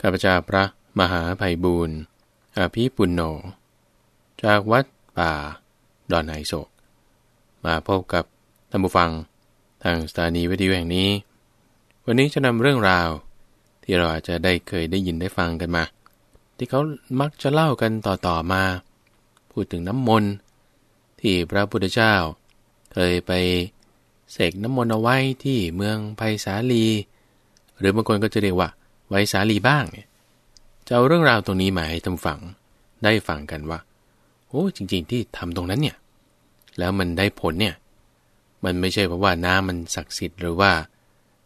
ข้าพเจ้าพระมหาภัยบูรณ์อาภีปุณโญจากวัดป่า ดอนไหโศก มาพบกับท่านผู้ฟังทางสถานีวิทยุแห่งนี้ วันนี้จะนำเรื่องราว ที่เราอาจจะได้เคยได้ยินได้ฟังกันมา ที่เขามักจะเล่ากันต่อๆมา พูดถึงน้ำมนต์ที่พระพุทธเจ้า เคยไปเสกน้ำมนต์เอาไว้ที่เมืองไผ่สาลี หรือบางคนก็จะเรียกว่า ไว้สาลีบ้างเนี่ยจะเอาเรื่องราวตรงนี้มาให้ท่านฟังได้ฟังกันว่า โอ้จริง ๆ ที่ทำตรงนั้นเนี่ย แล้วมันได้ผลเนี่ย มันไม่ใช่เพราะว่าน้ำมันศักดิ์สิทธิ์หรือว่า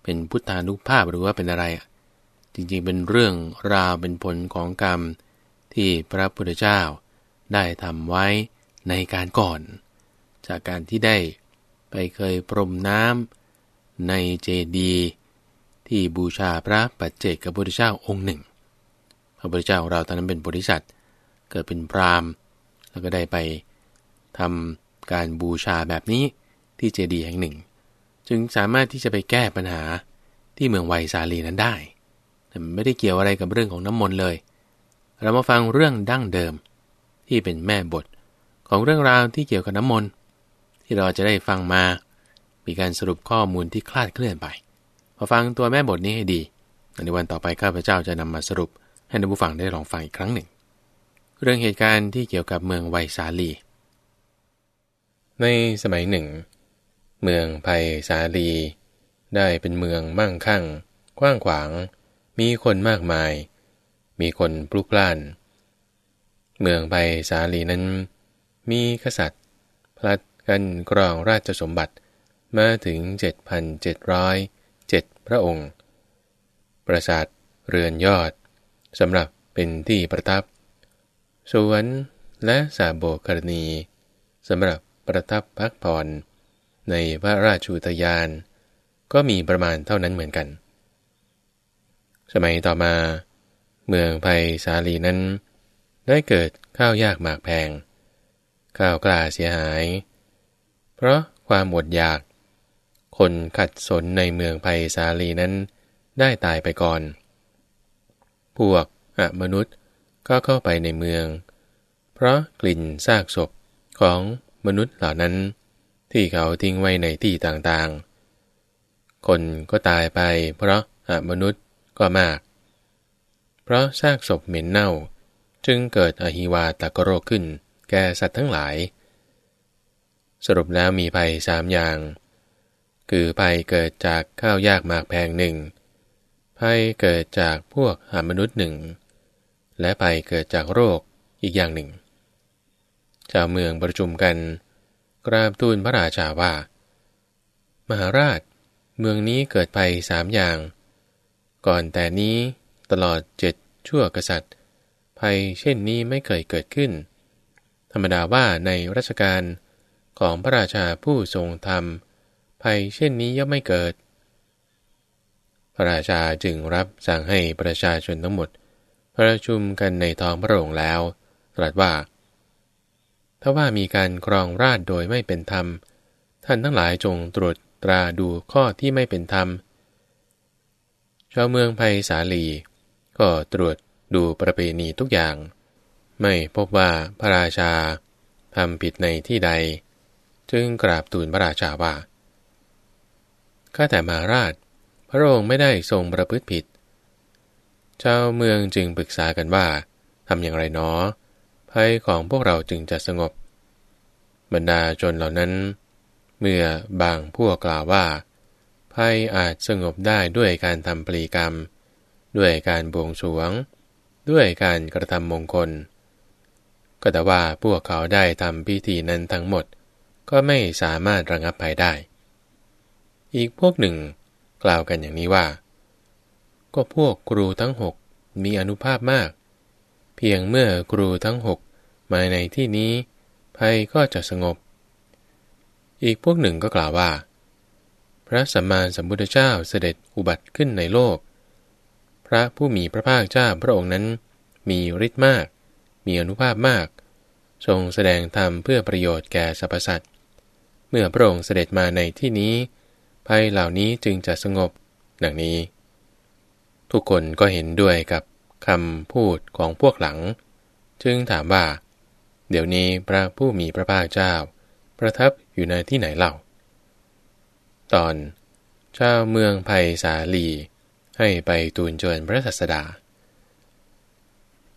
เป็นพุทธานุภาพหรือว่าเป็นอะไรอะจริงๆเป็นเรื่องราวเป็นผลของกรรมที่พระพุทธเจ้าได้ทำไว้ในการก่อน จากการที่ได้ไปเคยพรมน้ำในเจดีย์ ที่บูชาพระปัจเจกพระพุทธเจ้าองค์หนึ่ง พระพุทธเจ้าของเราตอนนั้นเป็นบริษัทเกิดเป็นพราหมณ์ แล้วก็ได้ไปทำการบูชาแบบนี้ที่เจดีย์แห่งหนึ่ง จึงสามารถที่จะไปแก้ปัญหาที่เมืองไวสาลีนั้นได้ แต่ไม่ได้เกี่ยวอะไรกับเรื่องของน้ำมนต์เลย เรามาฟังเรื่องดั้งเดิม ที่เป็นแม่บทของเรื่องราวที่เกี่ยวกับน้ำมนต์ที่เราจะได้ฟังมา มีการสรุปข้อมูลที่คลาดเคลื่อนไป มาฟังตัวแม่บทนี้ให้ดี ในวันต่อไปข้าพเจ้าจะนำมาสรุป ให้ท่านผู้ฟังได้ลองฟังอีกครั้งหนึ่ง เรื่องเหตุการณ์ที่เกี่ยวกับเมืองไวสาลี ในสมัยหนึ่ง เมืองไผ่สาลี ได้เป็นเมืองมั่งคั่ง กว้างขวาง มีคนมากมาย มีคนปลุกพล่าน เมืองไผ่สาลีนั้น มีกษัตริย์ พลัดกันกรองราชสมบัติมาถึง 7,700เจ็ด พระองค์ ปราสาทเรือนยอดสำหรับเป็นที่ประทับ สวนและสาโบกรณีสำหรับประทับพักผ่อนในพระราชูทยาน ก็มีประมาณเท่านั้นเหมือนกัน สมัยต่อมา เมืองไผ่สาลีนั้น ได้เกิดข้าวยากหมากแพง ข้าวกล้าเสียหาย เพราะความอดอยาก คนขัดสนในเมืองไผ่สาลีนั้นได้ตายไปก่อน พวกอมนุษย์ก็เข้าไปในเมือง เพราะกลิ่นซากศพของมนุษย์เหล่านั้น ที่เขาทิ้งไว้ในที่ต่างๆ คนก็ตายไปเพราะอมนุษย์ก็มาก เพราะซากศพเหม็นเน่าจึงเกิดอหิวาตกโรคขึ้น แก่สัตว์ทั้งหลาย สรุปแล้วมีภัยสามอย่าง คือภัยเกิดจากข้าวยากมากแพงหนึ่งภัยเกิดจากพวกหามนุษย์หนึ่ง และภัยเกิดจากโรคอีกอย่างหนึ่ง ชาวเมืองประชุมกัน กราบทูลพระราชาว่า มหาราช เมืองนี้เกิดภัยสามอย่าง ก่อนแต่นี้ตลอดเจ็ดชั่วกษัตริย์ ภัยเช่นนี้ไม่เคยเกิดขึ้น ธรรมดาว่าในรัชกาลของพระราชาผู้ทรงธรรม ภัยเช่นนี้ย่อมไม่เกิด พระราชาจึงรับสั่งให้ประชาชนทั้งหมด ประชุมกันในท้องพระโรงแล้ว ตรัสว่า ถ้าว่ามีการครองราชโดยไม่เป็นธรรม ท่านทั้งหลายจงตรวจตราดูข้อที่ไม่เป็นธรรม ชาวเมืองไผ่สาลี ก็ตรวจดูประเพณีทุกอย่าง ไม่พบว่าพระราชาทำผิดในที่ใด จึงกราบทูลพระราชาว่า ข้าแต่มาราช พระองค์ไม่ได้ทรงประพฤติผิดเจ้าเมืองจึงปรึกษากันว่าทำอย่างไรเนาะภัยของพวกเราจึงจะสงบ บรรดาชนเหล่านั้น เมื่อบางพวกกล่าวว่าภัยอาจสงบได้ด้วยการทำปรีกรรม ด้วยการบวงสวง ด้วยการกระทำมงคล ก็แต่ว่าพวกเขาได้ทำพิธีนั้นทั้งหมด ก็ไม่สามารถระงับภัยได้ อีกพวกหนึ่ง กล่าวกันอย่างนี้ว่า ก็พวกครูทั้งหกมีอนุภาพมาก เพียงเมื่อครูทั้งหกมาในที่นี้ ภัยก็จะสงบ อีกพวกหนึ่งก็กล่าวว่า พระสัมมาสัมพุทธเจ้าเสด็จอุบัติขึ้นในโลก พระผู้มีพระภาคเจ้าพระองค์นั้น มีฤทธิ์มาก มีอนุภาพมาก ทรงแสดงธรรมเพื่อประโยชน์แก่สรรพสัตว์เมื่อพระองค์เสด็จมาในที่นี้ ภัยเหล่านี้จึงจะสงบ ดังนี้ ทุกคนก็เห็นด้วยกับคำพูดของพวกหลัง จึงถามว่า เดี๋ยวนี้พระผู้มีพระภาคเจ้า ประทับอยู่ในที่ไหนเล่า ตอนชาวเมืองไผ่สาลี ให้ไปตูนเจิญพระศัสดา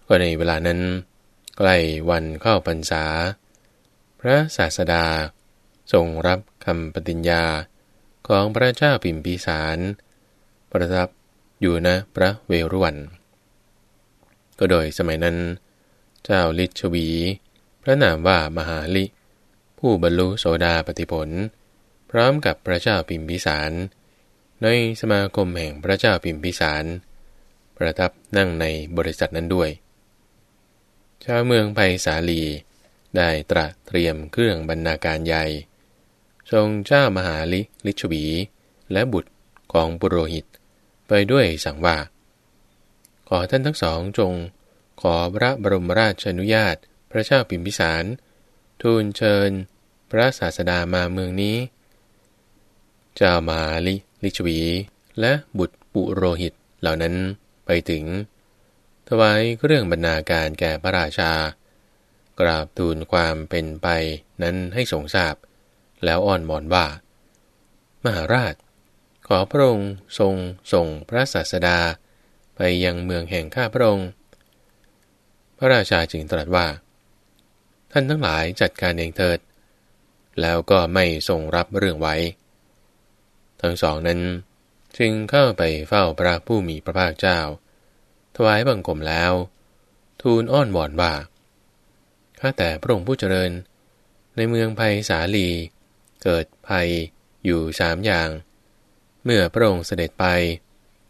ก็ในเวลานั้น ใกล้วันเข้าพรรษา พระศาสดาทรงรับคำปฏิญญา ของพระเจ้าปิมพิสาร ประทับอยู่นะพระเวรุวัน ก็โดยสมัยนั้น เจ้าลิชวี พระนามว่ามหาลิ ผู้บรรลุโสดาปติผล พร้อมกับพระเจ้าปิมพิสาร ในสมาคมแห่งพระเจ้าปิมพิสาร ประทับนั่งในบริษัทนั้นด้วย ชาวเมืองไผ่สาลีได้ตระเตรียมเครื่องบรรณาการใหญ่ ทรงเจ้ามหาลิลิชวี และบุตรของปุโรหิต ไปด้วยสั่งว่า ขอท่านทั้งสองจง ขอพระบรมราชอนุญาต พระเจ้าปิมพิสาร ทูลเชิญ พระศาสดามาเมืองนี้ เจ้ามาลิลิชวี และบุตรปุโรหิตเหล่านั้นไปถึง ถวายเรื่องบรรณาการแก่พระราชา กราบทูลความเป็นไปนั้นให้ทรงทราบ แล้วอ้อนวอนว่า มหาราช ขอพระองค์ทรงส่งพระศาสดา ไปยังเมืองแห่งข้าพระองค์ พระราชาจึงตรัสว่า ท่านทั้งหลายจัดการเองเถิด แล้วก็ไม่ทรงรับเรื่องไว้ ทั้งสองนั้นจึงเข้าไปเฝ้าพระผู้มีพระภาคเจ้า ถวายบังคมแล้ว ทูลอ้อนวอนว่าข้าแต่พระองค์ผู้เจริญ ในเมืองภัยสาลี เกิดภัยอยู่สามอย่าง เมื่อพระองค์เสด็จไป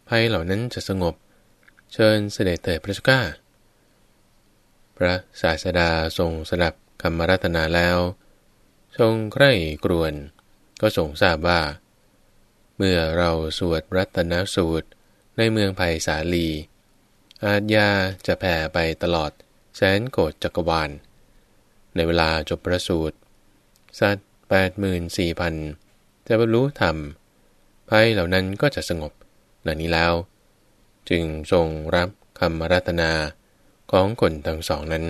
ภัยเหล่านั้นจะสงบ เชิญเสด็จเถิดพระเจ้าพระศาสดาทรงสดับคำรัตนาแล้ว ทรงใคร่กรวน ก็ทรงทราบว่า เมื่อเราสวดรัตนสูตรในเมืองไผ่สาลี อาญยาจะแผ่ไปตลอดแสนโกดจักรวาล ในเวลาจบประสูตรสัตว์ แปดหมื่นสี่พันจะบรรลุธรรมภัยเหล่านั้นก็จะสงบดังนี้แล้ว จึงทรงรับคำรัตนาของคนทั้งสองนั้น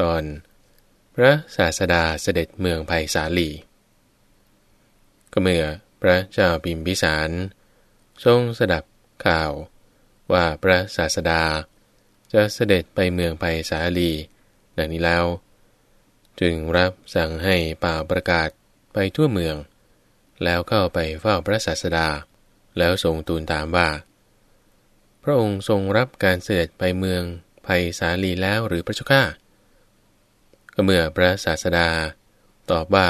ตอน พระศาสดาเสด็จเมืองไผ่สาลีก็เมื่อพระเจ้าปิมพิสาร ทรงสดับข่าว ว่าพระศาสดาจะเสด็จไปเมืองไผ่สาลี ดังนี้แล้ว จึงรับสั่งให้ป่าประกาศไปทั่วเมือง แล้วเข้าไปเฝ้าพระศาสดา แล้วทรงทูลถามว่า พระองค์ทรงรับการเสด็จไปเมืองภัยสาลีแล้วหรือพระเจ้าข้าก็เมื่อพระศาสดา ตอบว่า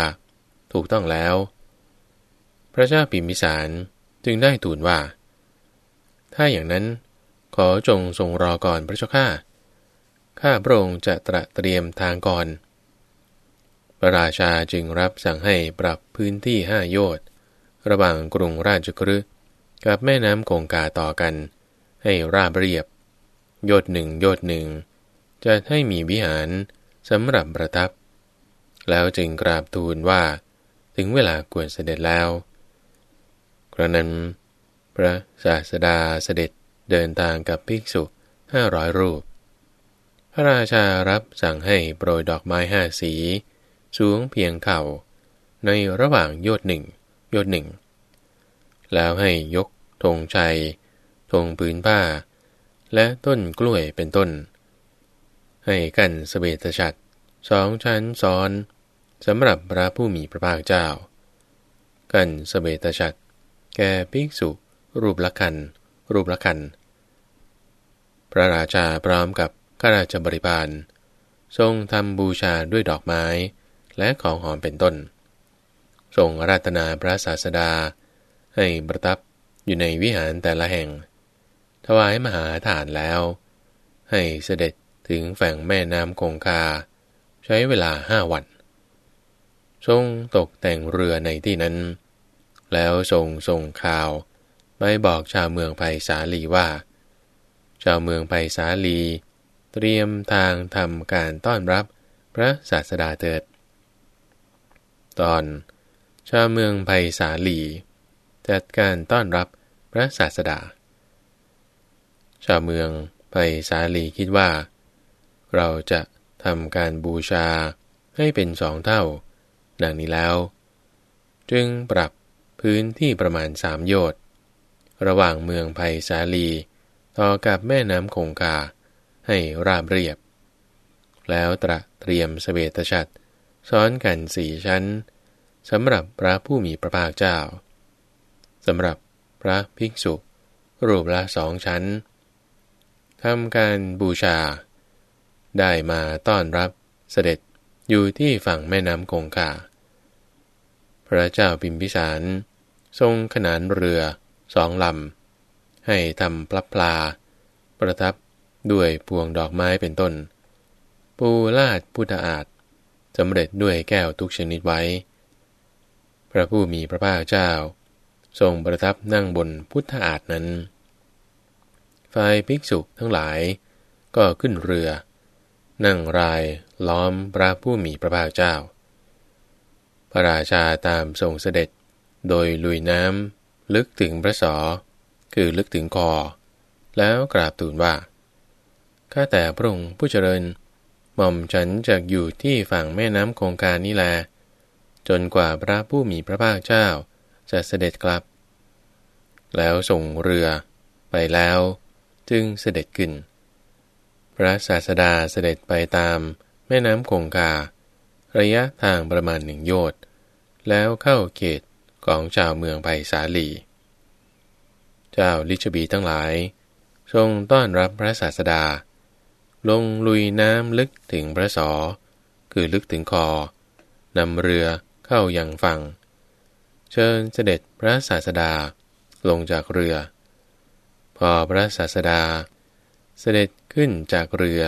ถูกต้องแล้ว พระเจ้าปิมิสารจึงได้ทูลว่า ถ้าอย่างนั้น ขอจงทรงรอก่อนพระเจ้าข้าข้าพระองค์จะตระเตรียมทางก่อน พระราชาจึงรับสั่งให้ปรับพื้นที่ห้าโยชน์ระหว่างกรุงราชกฤห์กับแม่น้ำคงกาต่อกัน ให้ราบเรียบ โยชน์หนึ่งโยชน์หนึ่งจะให้มีวิหารสำหรับประทับ แล้วจึงกราบทูลว่า ถึงเวลาควรเสด็จแล้วกระนั้น พระศาสดาเสด็จเดินทางกับภิกษุห้าร้อยรูป พระราชารับสั่งให้โปรยดอกไม้ห้าสี สูงเพียงเข่า ในระหว่างโยดหนึ่งโยดหนึ่ง แล้วให้ยกธงชัยธงปืนผ้า และต้นกล้วยเป็นต้น ให้กันสเบตฉัตรสองชั้นซ้อนสำหรับพระผู้มีพระภาคเจ้า กันสเบตฉัตรแก่ภิกษุ รูปละคัน รูปละคัน พระราชาพร้อมกับข้าราชบริบาลทรงทำบูชาด้วยดอกไม้ และของหอมเป็นต้น ทรงราตนาพระศาสดา ให้ประทับอยู่ในวิหารแต่ละแห่ง ถวายมหาฐานแล้ว ให้เสด็จถึงแฝงแม่น้ำคงคา ใช้เวลาห้าวัน ทรงตกแต่งเรือในที่นั้น แล้วทรงส่งข่าวไปบอกชาวเมืองไผ่สาลีว่า ชาวเมืองไผ่สาลี เตรียมทางทำการต้อนรับพระศาสดาเถิด ตอนชาวเมืองไผ่สาลี จัดการต้อนรับพระศาสดา ชาวเมืองไปสาลีคิดว่า เราจะทำการบูชาให้เป็นสองเท่า ดังนี้แล้ว จึงปรับพื้นที่ประมาณสามโยชน์ระหว่างเมืองไผ่สาลี ต่อกับแม่น้ำคงคาให้ราบเรียบ แล้วตระเตรียมสเวตฉัตร ซ้อนกันสี่ชั้นสำหรับพระผู้มีพระภาคเจ้าสำหรับพระภิกษุ รูปละสองชั้นทำการบูชา ได้มาต้อนรับเสด็จอยู่ที่ฝั่งแม่น้ำคงคาพระเจ้าพิมพิสารทรงขนานเรือสองลำ ให้ทำปลับปลา ประทับด้วยพวงดอกไม้เป็นต้น ปูลาดพุทธอาฏ สำเร็จด้วยแก้วทุกชนิดไว้ พระผู้มีพระภาคเจ้า ทรงประทับนั่งบนพุทธอาฏนั้น ฝ่ายภิกษุทั้งหลาย ก็ขึ้นเรือ นั่งรายล้อมพระผู้มีพระภาคเจ้า พระราชาตามทรงเสด็จโดยลุยน้ำลึกถึงพระสอ คือลึกถึงคอ แล้วกราบทูลว่า ข้าแต่พระองค์ผู้เจริญ หม่อมฉันจะอยู่ที่ฝั่งแม่น้ำคงคานี้แล จนกว่าพระผู้มีพระภาคเจ้าจะเสด็จกลับ แล้วส่งเรือไปแล้วจึงเสด็จขึ้น พระศาสดาเสด็จไปตามแม่น้ำคงคา ระยะทางประมาณหนึ่งโยชน์ แล้วเข้าเขตของชาวเมืองไผ่สาลี เจ้าลิชบีทั้งหลาย ทรงต้อนรับพระศาสดา ลงลุยน้ำลึกถึงพระสอ คือลึกถึงคอนำเรือเข้ายัางฝั่ง เชิญเสด็จพระศาสดาลงจากเรือ พอพระศาสดา เสด็จขึ้นจากเรือ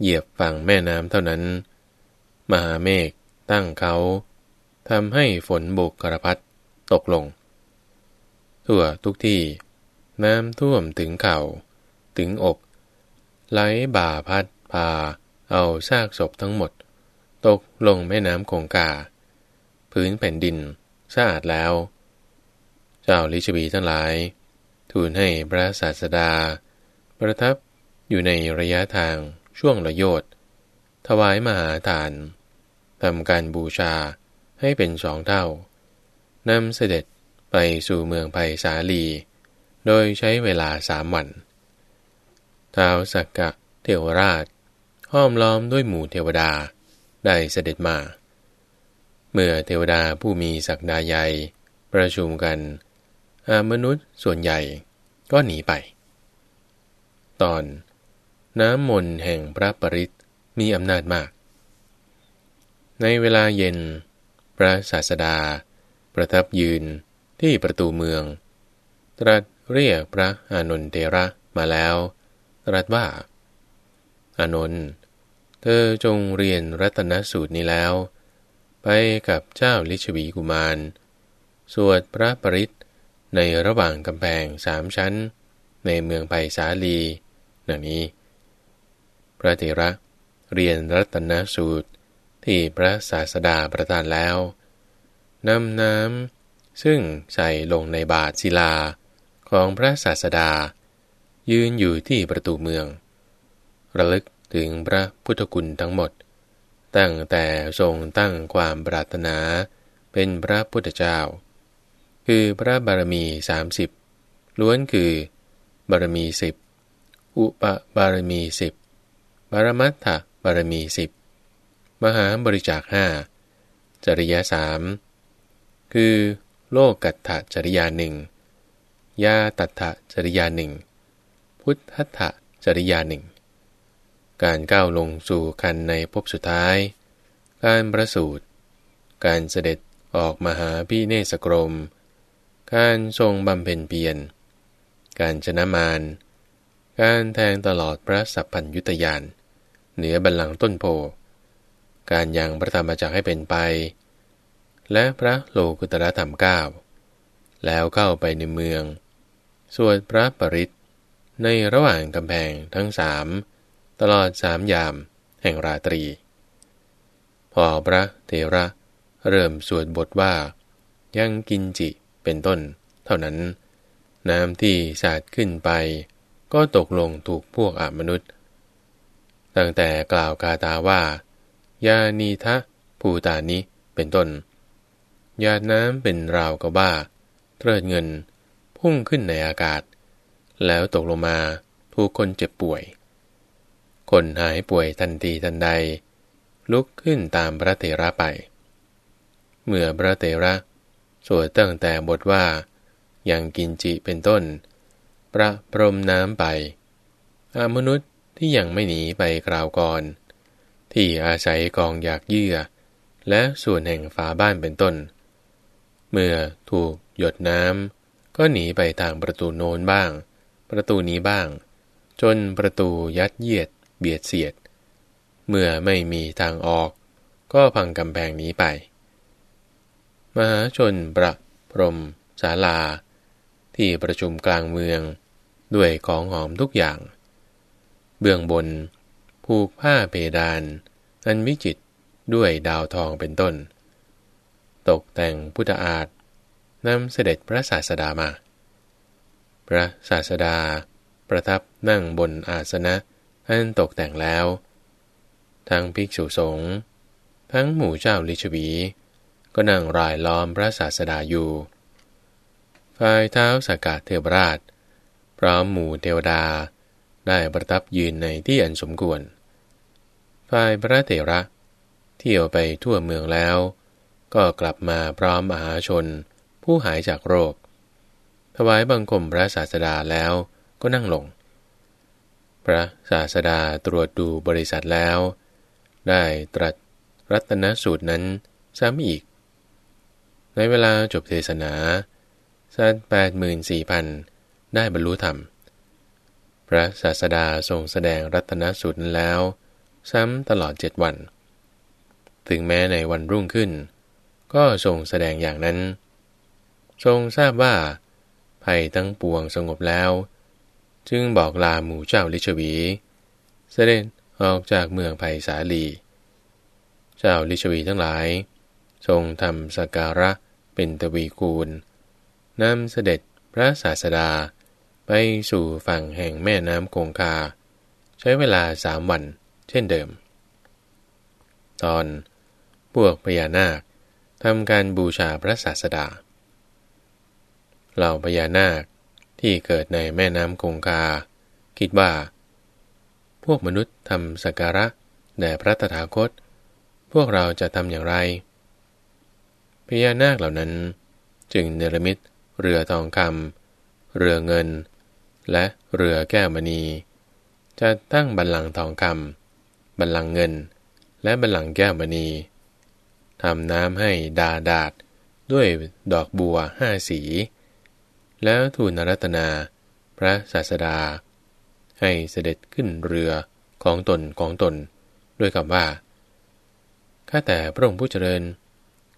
เหยียบฝั่งแม่น้ำเท่านั้น มหาเมฆตั้งเขาทำให้ฝนบุกกระพัดตกลง ทั่วทุกที่ น้ำท่วมถึงเข่า ถึงอก ไหลบ่าพัดพา เอาซากศพทั้งหมด ตกลงแม่น้ำคงกาพื้นแผ่นดินสะอาดแล้ว เจ้าลิชบีทั้งหลาย ทูลให้พระศาสดา ประทับอยู่ในระยะทางช่วงระโยชน์ถวายมหาทานทำการบูชาให้เป็นสองเท่านำเสด็จไปสู่เมืองไผ่สาลี โดยใช้เวลาสามวัน ท้าวสักกะเทวราช ห้อมล้อมด้วยหมู่เทวดาได้เสด็จมา เมื่อเทวดาผู้มีศักดาใหญ่ประชุมกันมนุษย์ส่วนใหญ่ก็หนีไป ตอน น้ำมนแห่งพระปริตมีอำนาจมาก ในเวลาเย็น พระศาสดา ประทับยืนที่ประตูเมือง ตรัสเรียกพระอานนทเทระมาแล้ว ตรัสว่า อานนท์เธอจงเรียนรัตนสูตรนี้แล้ว ไปกับเจ้าลิชวีกุมาร สวดพระปริตในระหว่างกำแพงสามชั้น ในเมืองไผ่สาลีดังนี้ พระเถระเรียนรัตนสูตรที่พระศาสดาประทานแล้วนำน้ำซึ่งใส่ลงในบาทศิลาของพระศาสดา ยืนอยู่ที่ประตูเมือง ระลึกถึงพระพุทธคุณทั้งหมด ตั้งแต่ทรงตั้งความปรารถนาเป็นพระพุทธเจ้า คือพระบารมีสามสิบล้วนคือบารมีสิบอุปบารมีสิบบารมัตถบารมีสิบมหาบริจาคห้าจริยสามคือโลกกัตถจริยาหนึ่งยาตัตถจริยาหนึ่ง พุทธัตจริยาหนึ่ง การก้าวลงสู่คันในภพสุดท้าย การประสูติการเสด็จออกมาหาพี่เนสกรม การทรงบำเพ็ญเพียร การชนะมาร การแทงตลอดพระสัพพัญยุตยาน เหนือบัลลังก์ต้นโพ การยังพระธรรมจักให้เป็นไป และพระโลกุตรธรรมเก้าแล้วเข้าไปในเมือง สวดพระปริต ในระหว่างกำแพงทั้งสามตลอดสามยามแห่งราตรี พอพระเทระเริ่มสวดบทว่า ยังกินจิเป็นต้น เท่านั้น น้ำที่สาดขึ้นไป ก็ตกลงถูกพวกอมนุษย์ ตั้งแต่กล่าวกาตาว่า ยานีทะภูตานิเป็นต้นยาน้ำเป็นราวกะบ้าเทิดเงินพุ่งขึ้นในอากาศ แล้วตกลงมาถูกคนเจ็บป่วย คนหายป่วยทันทีทันใด ลุกขึ้นตามพระเถระไป เมื่อพระเถระสวดตั้งแต่บทว่ายังกินจิเป็นต้น ประพรมน้ำไป อามนุษย์ที่ยังไม่หนีไปกล่าวก่อน ที่อาศัยกองอยากเยื่อ และส่วนแห่งฝาบ้านเป็นต้น เมื่อถูกหยดน้ำก็หนีไปทางประตูโน้นบ้าง ประตูนี้บ้าง จนประตูยัดเยียด เบียดเสียด เมื่อไม่มีทางออก ก็พังกำแพงนี้ไป มหาชนประพรมศาลา ที่ประชุมกลางเมือง ด้วยของหอมทุกอย่าง เบื้องบน ผูกผ้าเพดาน อันวิจิตด้วยดาวทองเป็นต้น ตกแต่งพุทธอาฏนำเสด็จพระศาสดามา ระศาสดา ประทับนั่งบนอาสนะอันตกแต่งแล้ว ทั้งภิกษุสงฆ์ทั้งหมู่เจ้าลิชวี ก็นั่งรายล้อมพระศาสดาอยู่ฝ่ายเท้าสากาเทวราช พร้อมหมู่เทวดาได้ประทับยืนในที่อันสมควรฝ่ายพระเถระ เที่ยวไปทั่วเมืองแล้ว ก็กลับมาพร้อมมหาชน ผู้หายจากโรค ถวายบังคมพระศาสดาแล้วก็นั่งลง พระศาสดาตรวจดูบริษัทแล้ว ได้ตรัสรัตนสูตรนั้นซ้ำอีก ในเวลาจบเทศนาสัตแปดหมื่นสี่พันได้บรรลุธรรม พระศาสดาทรงแสดงรัตนสูตรนั้นแล้ว ซ้ำตลอดเจ็ดวัน ถึงแม้ในวันรุ่งขึ้น ก็ทรงแสดงอย่างนั้น ทรงทราบว่า ภัยทั้งปวงสงบแล้ว จึงบอกลาหมู่เจ้าลิชวี เสด็จออกจากเมืองภัยสาลี เจ้าลิชวีทั้งหลาย ทรงทำสการะเป็นตวีคูลนำเสด็จพระศาสดา ไปสู่ฝั่งแห่งแม่น้ำคงคา ใช้เวลาสามวันเช่นเดิม ตอนพวกพญานาคทำการบูชาพระศาสดา เหล่าพญานาคที่เกิดในแม่น้ำคงคา คิดว่า พวกมนุษย์ทำสักการะแด่พระตถาคต พวกเราจะทำอย่างไรพญานาคเหล่านั้น จึงเนรมิตเรือทองคำเรือเงิน และเรือแก้วมณี จะตั้งบัลลังก์ทองคำบัลลังก์เงิน และบัลลังก์แก้วมณีทำน้ำให้ดาดาดด้วยดอกบัวห้าสี แล้วทูลนรัตนา พระศาสดา ให้เสด็จขึ้นเรือของตนของตน ด้วยคำว่า ข้าแต่พระองค์ผู้เจริญ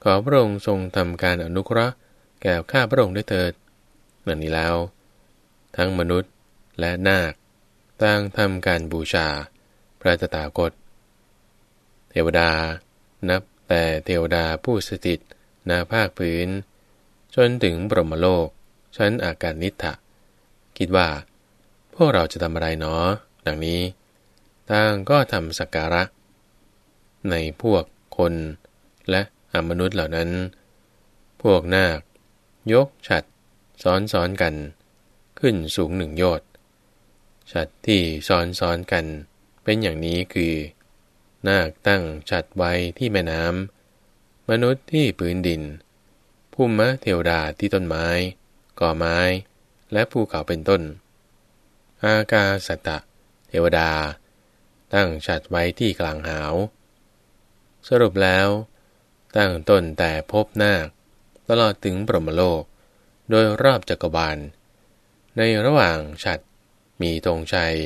ขอพระองค์ทรงทำการอนุเคราะห์แก่ข้าพระองค์ได้เถิดนั่นนี้แล้ว ทั้งมนุษย์และนาคต่างทำการบูชา พระตถาคต เทวดา นับแต่เทวดาผู้สถิตนาภาคพื้น จนถึงบรมโลก ชั้นอากาศนิทะคิดว่า พวกเราจะทำอะไรเนาะดังนี้ต่างก็ทำสักการะ ในพวกคนและอมนุษย์เหล่านั้น พวกนาค ยกฉัดซ้อนซ้อนกัน ขึ้นสูงหนึ่งโยชน์ฉัดที่ซ้อนซ้อนกัน เป็นอย่างนี้คือ นาคตั้งฉัดไว้ที่แม่น้ำมนุษย์ที่พื้นดินภูมิเทวดาที่ต้นไม้ ก่อไม้ และภูเขาเป็นต้น อากาสัตตะ เทวดา ตั้งฉัดไว้ที่กลางหาว สรุปแล้ว ตั้งต้นแต่พบนาค ตลอดถึงปรมโลก โดยรอบจักรวาล ในระหว่างฉัดมีธงชัย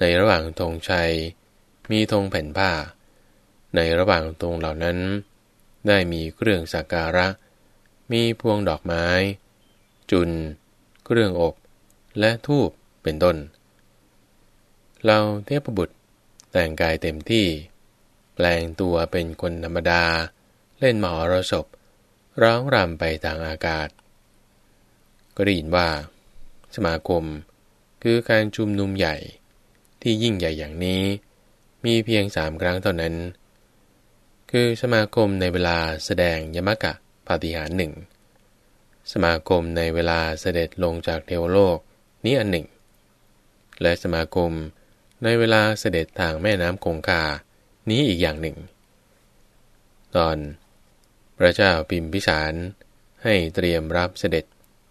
ในระหว่างธงชัย มีธงแผ่นผ้า ในระหว่างธงเหล่านั้น ได้มีเครื่องสักการะ มีพวงดอกไม้ จุน เครื่องอบ และทูบเป็นต้น เราเทพบุตรแต่งกายเต็มที่ แปลงตัวเป็นคนธรรมดา เล่นหมหรสพร้องรำไปทางอากาศ ก็ได้ยินว่า สมาคมคือการชุมนุมใหญ่ที่ยิ่งใหญ่อย่างนี้ มีเพียงสามครั้งเท่านั้น คือสมาคมในเวลาแสดงยมกะปาฏิหารหนึ่ง สมาคมในเวลาเสด็จลงจากเทวโลกนี้อันหนึ่ง และสมาคมในเวลาเสด็จทางแม่น้ำคงคา นี้อีกอย่างหนึ่ง ตอน พระเจ้าพิมพิสารให้เตรียมรับเสด็จ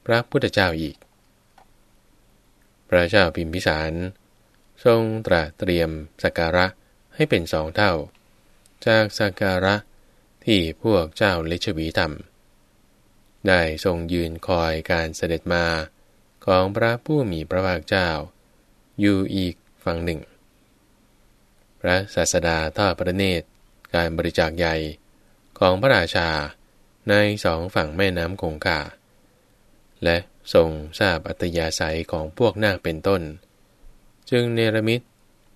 พระพุทธเจ้าอีก พระเจ้าพิมพิสาร ทรงตรัสเตรียมสักการะให้เป็นสองเท่า จากสักการะที่พวกเจ้าเลชวีทำ ได้ทรงยืนคอยการเสด็จมาของพระผู้มีพระภาคเจ้า อยู่อีกฝั่งหนึ่ง พระศาสดาทอดพระเนตรการบริจาคใหญ่ของพระราชาในสองฝั่งแม่น้ำคงคาและทรงทราบอัตยาศัยของพวกนาคเป็นต้น จึงเนรมิต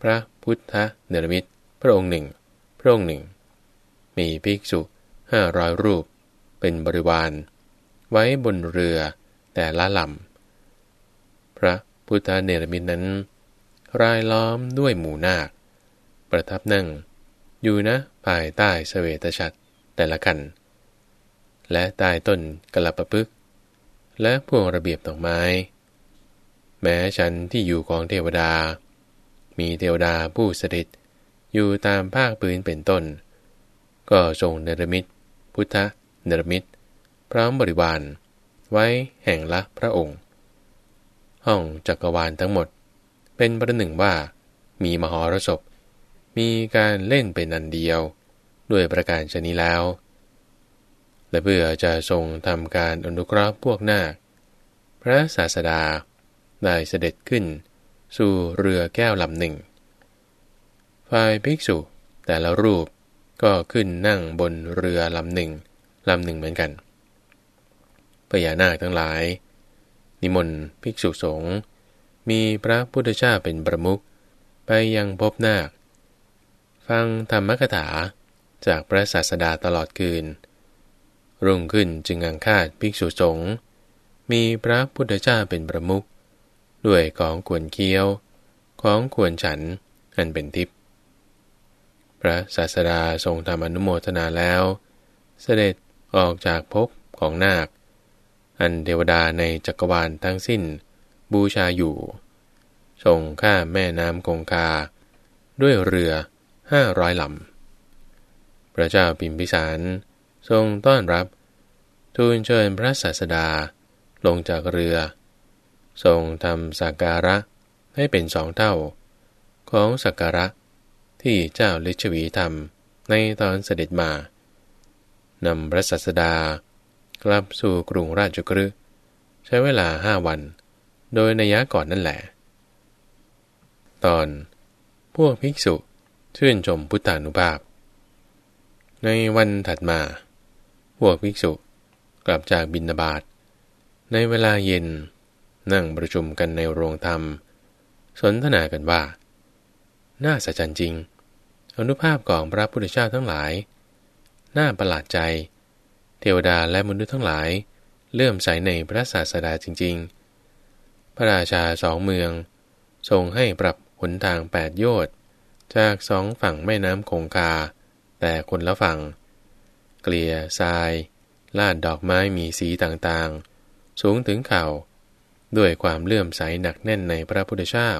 พระพุทธเนรมิตพระองค์หนึ่ง พระองค์หนึ่ง มีภิกษุห้าร้อยรูปเป็นบริวาร ไว้บนเรือแต่ละลำ พระพุทธเนรมิตนั้น รายล้อมด้วยหมู่นาค ประทับนั่ง อยู่นะภายใต้เสวตฉัตรแต่ละกัน และใต้ต้นกระประพึกและพวงระเบียบดอกไม้ แม้ฉันที่อยู่ของเทวดา มีเทวดาผู้สถิตอยู่ตามภาคพื้นเป็นต้น ก็ทรงเนรมิตพุทธเนรมิต พร้อมบริวารไว้แห่งละพระองค์ ห้องจักรวาลทั้งหมด เป็นประหนึ่งว่า มีมหรสพ มีการเล่นเป็นอันเดียว ด้วยประการชนี้แล้ว และเพื่อจะทรงทำการอนุเคราะห์พวกนาคพระศาสดาได้เสด็จขึ้น สู่เรือแก้วลำหนึ่งฝ่ายภิกษุแต่ละรูปก็ขึ้นนั่งบนเรือลำหนึ่งลำหนึ่งเหมือนกัน ญานาคทั้งหลาย นิมนต์ภิกษุสงฆ์มีพระพุทธเจ้าเป็นประมุขไปยังพบนาค ฟังธรรมกถาจากพระศาสดาตลอดคืน รุ่งขึ้นจึงอังคาดภิกษุสงฆ์มีพระพุทธเจ้าเป็นประมุขด้วยของควรเคี้ยว ของควรฉันอันเป็นทิพย์พระศาสดาทรงทำอนุโมทนาแล้ว เสด็จออกจากภพของนาค อันเทวดาในจักรวาลทั้งสิ้น บูชาอยู่ทรงข้าแม่น้ำคงคา ด้วยเรือห้าร้อยลำ พระเจ้าพิมพิสารทรงต้อนรับ ทูลเชิญพระศาสดาลงจากเรือ ทรงทำสักการะให้เป็นสองเท่า ของสักการะที่เจ้าลิชวีทำในตอนเสด็จมานำพระศาสดา กลับสู่กรุงราชกฤห์ใช้เวลาห้าวัน โดยนัยะก่อนนั่นแหละ ตอน พวกภิกษุชื่นชมพุทธานุภาพ ในวันถัดมา พวกภิกษุกลับจากบินนาบาตในเวลาเย็น นั่งประชุมกันในโรงธรรม สนทนากันว่า น่าสะใจจริง อนุภาพของพระพุทธเจ้าทั้งหลาย น่าประหลาดใจ ทวดาและมนุษย์ทั้งหลาย เลื่อมใสในพระศาสดาจริง ๆ พระราชาสองเมือง ทรงให้ปรับหนทางแปดโยชน์จากสองฝั่งแม่น้ำคงคา แต่คนละฝั่ง เกลี่ยทราย ลาดดอกไม้มีสีต่างๆ สูงถึงเข่า ด้วยความเลื่อมใสหนักแน่นในพระพุทธเจ้า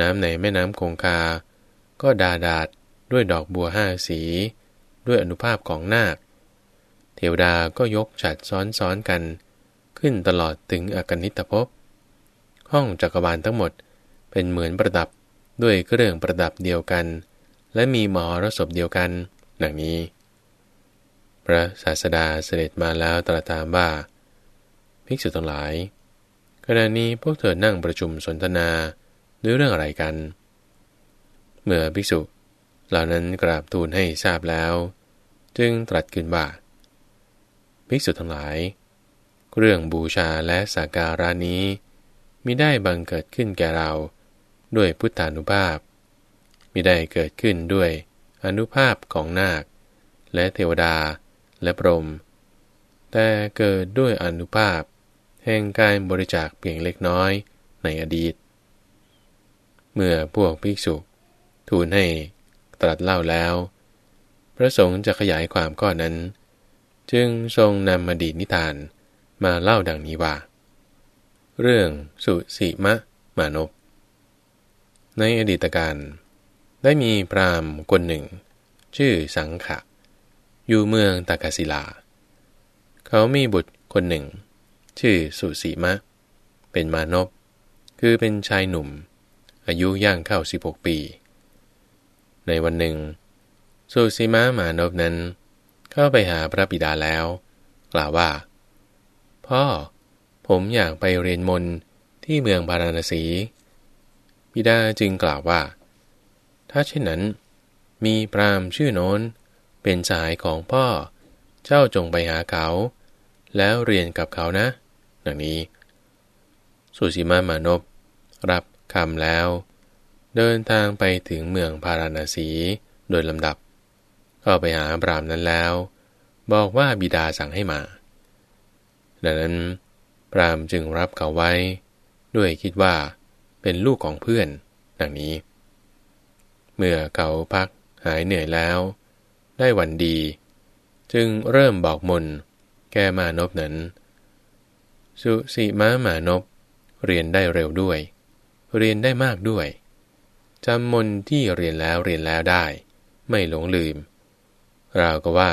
น้ำในแม่น้ำคงคา ก็ดาดาดด้วยดอกบัวห้าสี ด้วยอนุภาพของนาค วดาก็ยกฉัดซ้อนๆกัน ขึ้นตลอดถึงอกนิตภพ ห้องจักรวาลทั้งหมดเป็นเหมือนประดับด้วยเครื่องประดับเดียวกัน และมีมหรสพเดียวกันดังนี้ พระศาสดาเสด็จมาแล้วตรัสถามว่า ภิกษุทั้งหลาย ขณะนี้พวกเธอนั่งประชุมสนทนาด้วยเรื่องอะไรกัน เมื่อภิกษุ เหล่านั้นกราบทูลให้ทราบแล้ว จึงตรัสขึ้นว่า ภิกษุทั้งหลาย เรื่องบูชาและสักการะนี้มิได้บังเกิดขึ้นแก่เรา ด้วยพุทธานุภาพมิได้เกิดขึ้นด้วยอนุภาพของนาค และเทวดาและพรหมแต่เกิดด้วยอนุภาพ แห่งการบริจาคเพียงเล็กน้อยในอดีต เมื่อพวกภิกษุ ทูลให้ตรัสเล่าแล้ว พระสงฆ์จะขยายความข้อนั้น จึงทรงนำอดีตนิทานมาเล่าดังนี้ว่า เรื่องสุสีมะมานพในอดีตการได้มีพราหมณ์คนหนึ่ง ชื่อสังขะ อยู่เมืองตากศิลา เขามีบุตรคนหนึ่ง ชื่อสุสีมะ เป็นมานพคือเป็นชายหนุ่ม อายุย่างเข้า 16 ปี ในวันหนึ่งสุสีมะมานพนั้น เข้าไปหาพระบิดาแล้ว กล่าวว่า พ่อ ผมอยากไปเรียนมนที่เมืองพาราณสีบิดาจึงกล่าวว่า ถ้าเช่นนั้น มีพรามชื่อโน้น เป็นสายของพ่อ เจ้าจงไปหาเขา แล้วเรียนกับเขานะ ดังนี้ สุสีมามานพรับคำแล้ว เดินทางไปถึงเมืองพาราณสีโดยลำดับ ก็ไปหาพรามนั้นแล้ว บอกว่าบิดาสั่งให้มา ดังนั้นพรามจึงรับเขาไว้ ด้วยคิดว่าเป็นลูกของเพื่อนดังนี้ เมื่อเขาพักหายเหนื่อยแล้ว ได้วันดี จึงเริ่มบอกมนแก้มานพนั้น สุสีม้ามานพเรียนได้เร็วด้วย เรียนได้มากด้วยจำมนที่เรียนแล้วเรียนแล้วได้ ไม่หลงลืม ราก็ว่า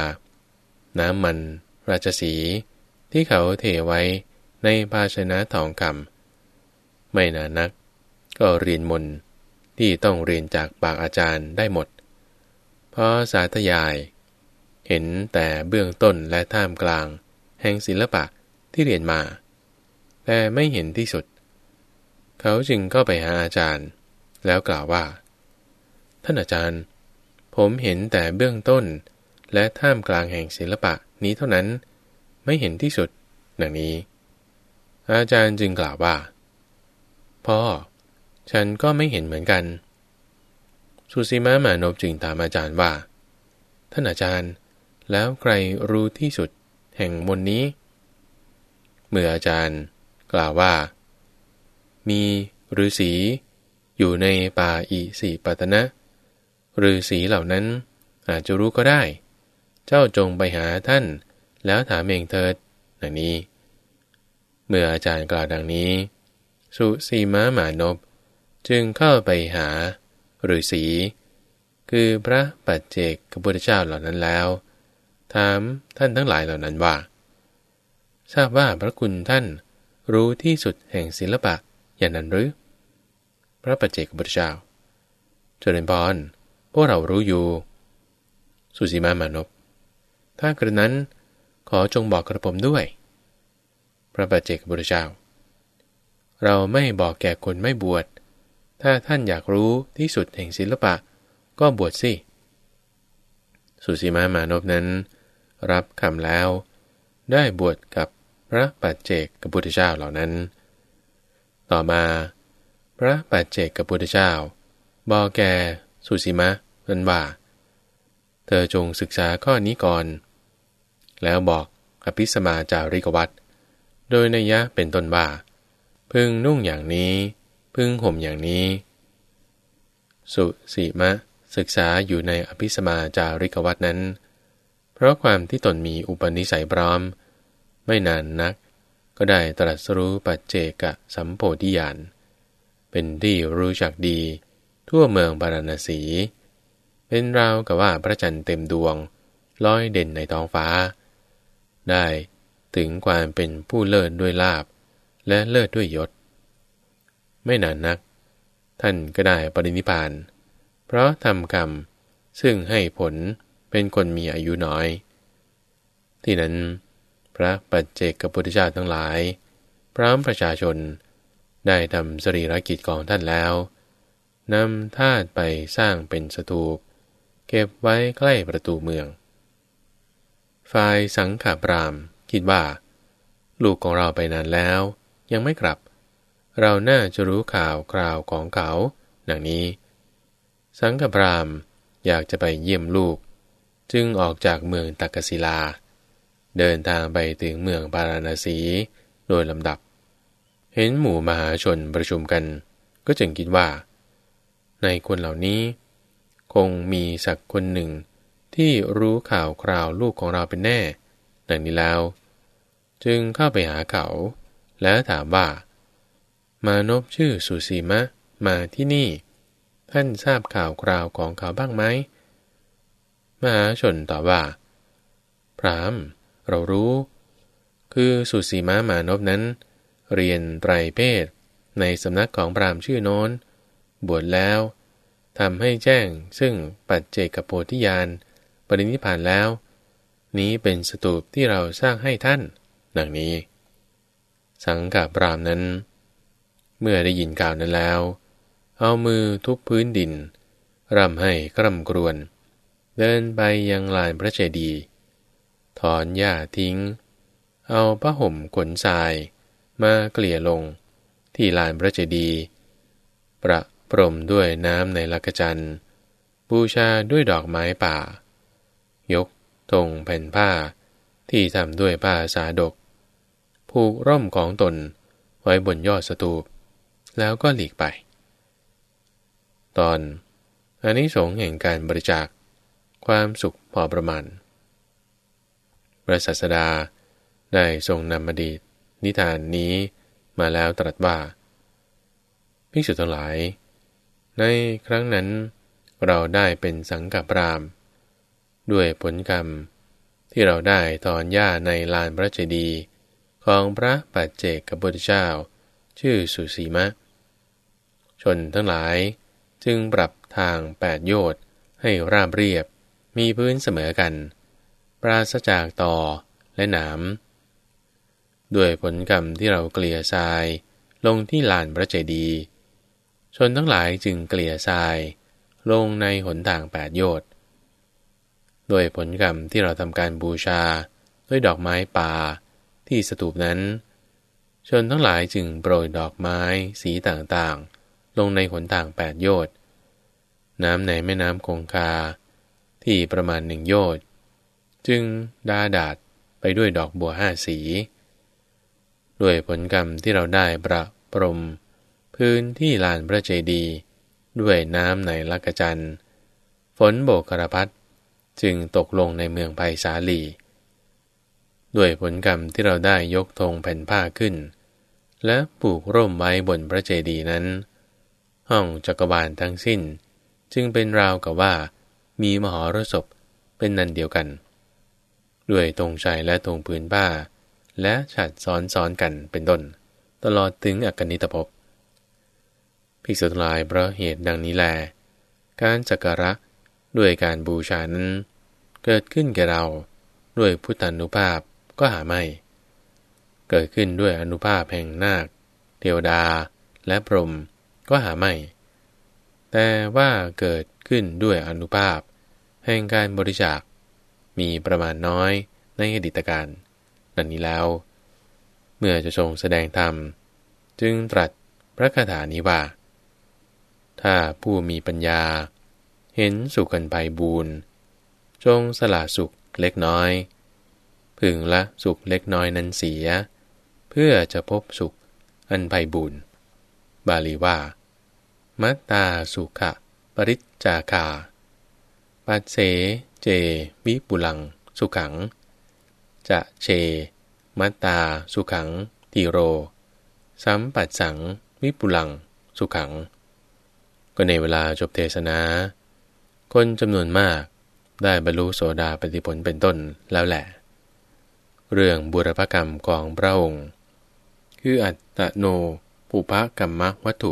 น้ำมันราชสีที่เขาเทไว้ในภาชนะทองคำไม่นานนัก ก็เรียนมนที่ต้องเรียนจากปากอาจารย์ได้หมด เพราะสาธยาย เห็นแต่เบื้องต้นและท่ามกลาง แห่งศิลปะที่เรียนมา แต่ไม่เห็นที่สุด เขาจึงเข้าไปหาอาจารย์ แล้วกล่าวว่า ท่านอาจารย์ ผมเห็นแต่เบื้องต้น และท่ามกลางแห่งศิลปะนี้เท่านั้น ไม่เห็นที่สุด ดังนี้ อาจารย์จึงกล่าวว่า พ่อ ฉันก็ไม่เห็นเหมือนกัน สุสีมามานพจึงถามอาจารย์ว่า ท่านอาจารย์ แล้วใครรู้ที่สุดแห่งมนนี้ เมื่ออาจารย์ กล่าวว่า มีฤาษีอยู่ในป่าอิสีปัตนะฤาษีเหล่านั้นอาจจะรู้ก็ได้ เจ้าจงไปหาท่าน แล้วถามเองเถิดดังนี้ เมื่ออาจารย์กล่าวดังนี้ สุสีมามานพจึงเข้าไปหาฤาษีคือพระปัจเจกพระพุทธเจ้าเหล่านั้นแล้ว ถามท่านทั้งหลายเหล่านั้นว่า ทราบว่าพระคุณท่านรู้ที่สุดแห่งศิลปะอย่างนั้นหรือ พระปัจเจกพระพุทธเจ้าเจริญพรพวกเรารู้อยู่ สุสีมามานพ ถ้ากระนั้นขอจงบอกกระผมด้วย พระปัจเจกพระพุทธเจ้า เราไม่บอกแก่คนไม่บวช ถ้าท่านอยากรู้ที่สุดแห่งศิลปะก็บวชสิ สุสีมามานพนั้น รับคำแล้ว ได้บวชกับพระปัจเจกกับพุทธเจ้าเหล่านั้น ต่อมาพระปัจเจกกับพุทธเจ้า บอกแก่สุสีมะนั้นว่า เธอจงศึกษาข้อนี้ก่อน แล้วบอกอภิสมาจาริกวัตโดยนัยยะเป็นต้นว่า พึงนุ่งอย่างนี้ พึงห่มอย่างนี้ สุสีมะ ศึกษาอยู่ในอภิสมาจาริกวัตนั้น เพราะความที่ตนมีอุปนิสัยพร้อม ไม่นานนัก ก็ได้ตรัสรู้ปัจเจกสัมโพธิญาณเป็นที่รู้จักดี ทั่วเมืองบารณสี เป็นราวกับว่าพระจันทร์เต็มดวงลอยเด่นในท้องฟ้า ได้ ถึงความเป็นผู้เลิศด้วยลาบ และเลิศด้วยยศ ไม่นานนัก ท่านก็ได้ปรินิพาน เพราะทำกรรมซึ่งให้ผลเป็นคนมีอายุน้อย ที่นั้น พระปัจเจกพุทธเจ้าทั้งหลาย พร้อมประชาชนได้ทำสรีรกิจของท่านแล้วนำธาตุไปสร้างเป็นสถูป เก็บไว้ใกล้ประตูเมือง ฝ่ายสังขาบรามคิดว่า ลูกของเราไปนานแล้ว ยังไม่กลับ เราน่าจะรู้ข่าวคราวของเขาดังนี้ สังฆพรามอยากจะไปเยี่ยมลูก จึงออกจากเมืองตักกศิลา เดินทางไปถึงเมืองปาราณสีโดยลำดับ เห็นหมู่มหาชนประชุมกัน ก็จึงคิดว่า ในคนเหล่านี้ คงมีสักคนหนึ่ง ที่รู้ข่าวคราวลูกของเราเป็นแน่ ดังนี้แล้ว จึงเข้าไปหาเขา แล้วถามว่ามานพชื่อสุสีมะ มาที่นี่ ท่านทราบข่าวคราวของเขาบ้างไหมมหาชนตอบว่า พรามเรารู้ คือสุสีมะมานพนั้น เรียนไตรเพศ ในสำนักของพรามชื่อโน้น บวชแล้วทำให้แจ้งซึ่งปัจเจกโพธิญาณ ปรินิพานแล้ว นี้เป็นสตูปที่เราสร้างให้ท่าน ดังนี้ สังกับรามนั้น เมื่อได้ยินกล่าวนั้นแล้ว เอามือทุบพื้นดินร่ำให้กร่ำกรวน เดินไปยังลานพระเจดีย์ถอนหญ้าทิ้ง เอาผ้าห่มขนทราย มาเกลี่ยลง ที่ลานพระเจดีย์ประพรมด้วยน้ำในลักจันบูชาด้วยดอกไม้ป่า ยกธงแผ่นผ้า ที่ทำด้วยผ้าสาดก ผูกร่มของตนไว้บนยอดสตูป แล้วก็หลีกไป ตอนอันนี้สงแห่งการบริจาค ความสุขพอประมาณ พระศาสดาได้ทรงนำอดีต นิทานนี้มาแล้วตรัสว่าภิกษุทั้งหลาย ในครั้งนั้นเราได้เป็นสังกัปราม ด้วยผลกรรม ที่เราได้ตอนหญ้าในลานพระเจดีย์ของพระปัจเจกกบุตรเจ้า ชื่อสุสีมะ ชนทั้งหลายจึงปรับทางแปดโยชน์ให้ราบเรียบมีพื้นเสมอกัน ปราศจากต่อและหนามด้วยผลกรรมที่เราเกลี่ยทรายลงที่ลานพระเจดีย์ชนทั้งหลายจึงเกลี่ยทรายลงในหนทางแปดโยชน์ ด้วยผลกรรมที่เราทำการบูชาด้วยดอกไม้ป่าที่สตูปนั้น ชนทั้งหลายจึงโปรยดอกไม้สีต่างๆ ลงในขนต่างแปดโยชน์น้ำในแม่น้ำคงคา ที่ประมาณหนึ่งโยชน์จึงดาดาดไปด้วยดอกบัวห้าสี ด้วยผลกรรมที่เราได้ประปรม พื้นที่ลานพระเจดีย์ด้วยน้ำในลักจันฝนโบกกระพัด จึงตกลงในเมืองไผ่สาลี ด้วยผลกรรมที่เราได้ยกธงแผ่นผ้าขึ้น และปลูกร่มไว้บนพระเจดีย์นั้น ห้องจักรวาลทั้งสิ้น จึงเป็นราวกับว่า มีมหรสพเป็นนันเดียวกัน ด้วยตรงชัยและตรงพื้นผ้า และฉัดซ้อนซ้อนกันเป็นต้น ตลอดถึงอกนิตภพภิกษุทั้งหลายเพราะเหตุดังนี้แล การจักระด้วยการบูชานั้น เกิดขึ้นแก่เราด้วยพุทธานุภาพก็หาไม่ เกิดขึ้นด้วยอนุภาพแห่งนาค เทวดาและพรหมก็หาไม่ แต่ว่าเกิดขึ้นด้วยอนุภาพ แห่งการบริจาค มีประมาณน้อยในอดีตการดังนี้แล้ว เมื่อจะทรงแสดงธรรม จึงตรัสพระคาถานี้ว่า ถ้าผู้มีปัญญา เห็นสุขันไปบูน จงสละสุขเล็กน้อย พึงละสุขเล็กน้อยนั้นเสีย เพื่อจะพบสุขอันไพบูนบาลีว่า มัตตาสุขะ ปริจจาคา ปัสเสเจ วิปุลัง สุขัง จะเช มัตตาสุขังติโร สัมปัสสัง วิปุลัง สุขัง ก็ในเวลาจบเทศนา คนจำนวนมาก ได้บรรลุโสดาปฏิผลเป็นต้นแล้วแหละ เรื่องบุรพกรรมของพระองค์ คืออัตโน ปุภกรรมวัตถุ